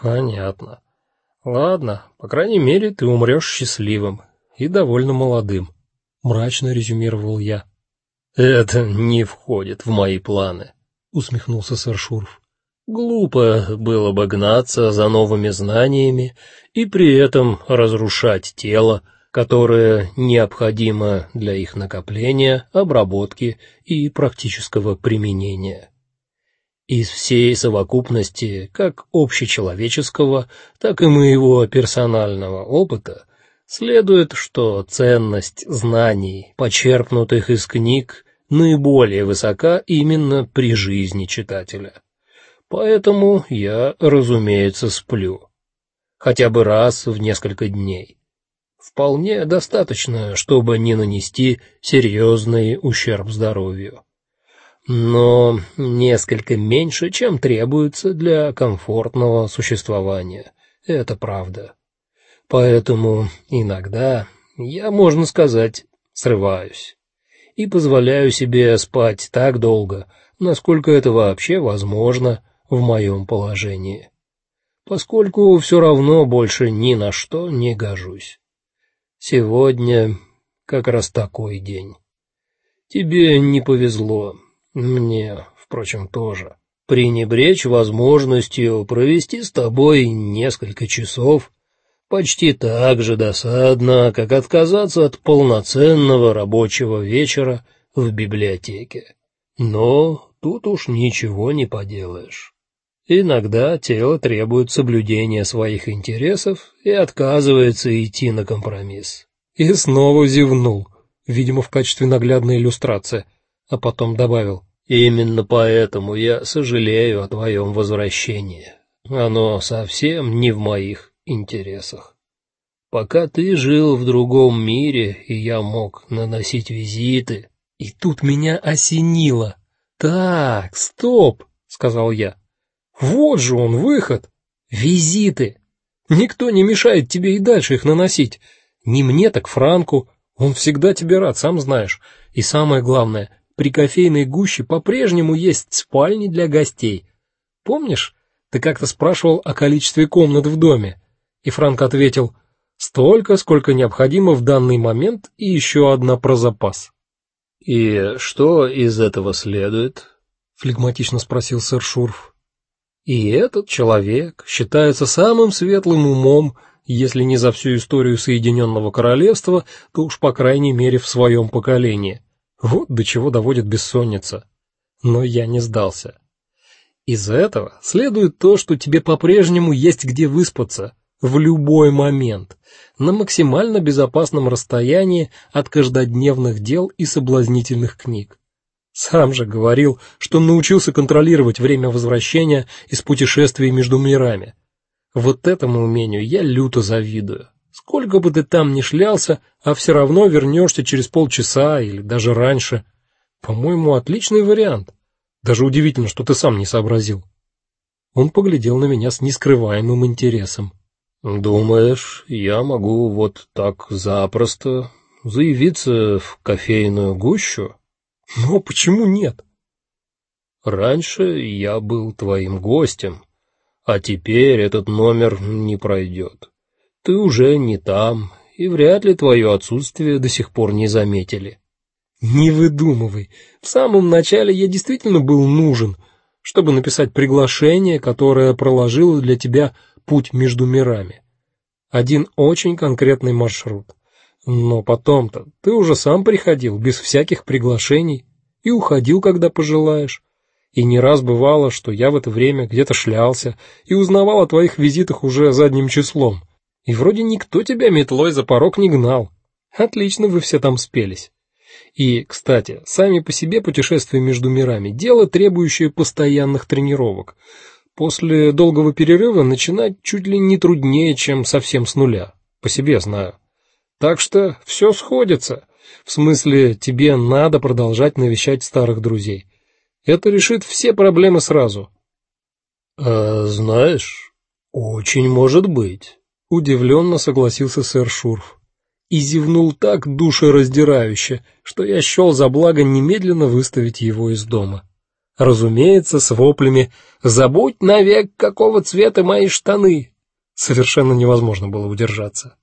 Понятно. Ладно, по крайней мере, ты умрешь счастливым и довольно молодым, мрачно резюмировал я. Это не входит в мои планы, усмехнулся сэр Шурф. Глупо было бы гнаться за новыми знаниями и при этом разрушать тело, которое необходимо для их накопления, обработки и практического применения. Из всей совокупности, как общечеловеческого, так и моего персонального опыта, следует, что ценность знаний, почерпнутых из книг, наиболее высока именно при жизни читателя. Поэтому я, разумеется, сплю хотя бы раз в несколько дней. Вполне достаточно, чтобы не нанести серьезный ущерб здоровью но несколько меньше, чем требуется для комфортного существования. Это правда. Поэтому иногда я, можно сказать, срываюсь и позволяю себе спать так долго, насколько это вообще возможно в моем положении. Поскольку все равно больше ни на что не гожусь. Сегодня как раз такой день. Тебе не повезло. Мне, впрочем, тоже. Пренебречь возможностью провести с тобой несколько часов почти так же досадно, как отказаться от полноценного рабочего вечера в библиотеке. Но тут уж ничего не поделаешь. Иногда тело требует соблюдения своих интересов и отказывается идти на компромисс. И снова зевнул, видимо, в качестве наглядной иллюстрации а потом добавил: "Именно поэтому я сожалею о твоем возвращении. Оно совсем не в моих интересах. Пока ты жил в другом мире, и я мог наносить визиты, и тут меня осенило. Так, стоп, сказал я. Вот же он выход. Визиты. Никто не мешает тебе и дальше их наносить. Не мне, так Франку. Он всегда тебе рад, сам знаешь. И самое главное, при кофейной гуще по-прежнему есть спальни для гостей. Помнишь, ты как-то спрашивал о количестве комнат в доме, и Франк ответил: "Столько, сколько необходимо в данный момент, и еще одна про запас". И что из этого следует? флегматично спросил сэр Шурф. И этот человек считается самым светлым умом, если не за всю историю Соединенного королевства, то уж по крайней мере в своем поколении. Вот до чего доводит бессонница. Но я не сдался. Из этого следует то, что тебе по-прежнему есть где выспаться в любой момент, на максимально безопасном расстоянии от каждодневных дел и соблазнительных книг. Сам же говорил, что научился контролировать время возвращения из путешествий между мирами. Вот этому умению я люто завидую. Сколько бы ты там ни шлялся, а все равно вернешься через полчаса или даже раньше. По-моему, отличный вариант. Даже удивительно, что ты сам не сообразил. Он поглядел на меня с нескрываемым интересом. Думаешь, я могу вот так запросто заявиться в кофейную гущу? Ну почему нет? Раньше я был твоим гостем, а теперь этот номер не пройдет ты уже не там, и вряд ли твое отсутствие до сих пор не заметили. Не выдумывай. В самом начале я действительно был нужен, чтобы написать приглашение, которое проложило для тебя путь между мирами. Один очень конкретный маршрут. Но потом-то ты уже сам приходил без всяких приглашений и уходил, когда пожелаешь. И не раз бывало, что я в это время где-то шлялся и узнавал о твоих визитах уже задним числом. И вроде никто тебя метлой за порог не гнал. Отлично вы все там спелись. И, кстати, сами по себе путешествия между мирами дело требующее постоянных тренировок. После долгого перерыва начинать чуть ли не труднее, чем совсем с нуля. По себе знаю. Так что все сходится. В смысле, тебе надо продолжать навещать старых друзей. Это решит все проблемы сразу. А, знаешь, очень может быть удивленно согласился сэр Шурф и зевнул так душераздирающе, что я счел за благо немедленно выставить его из дома. разумеется, с воплями: "Забудь навек, какого цвета мои штаны!" Совершенно невозможно было удержаться.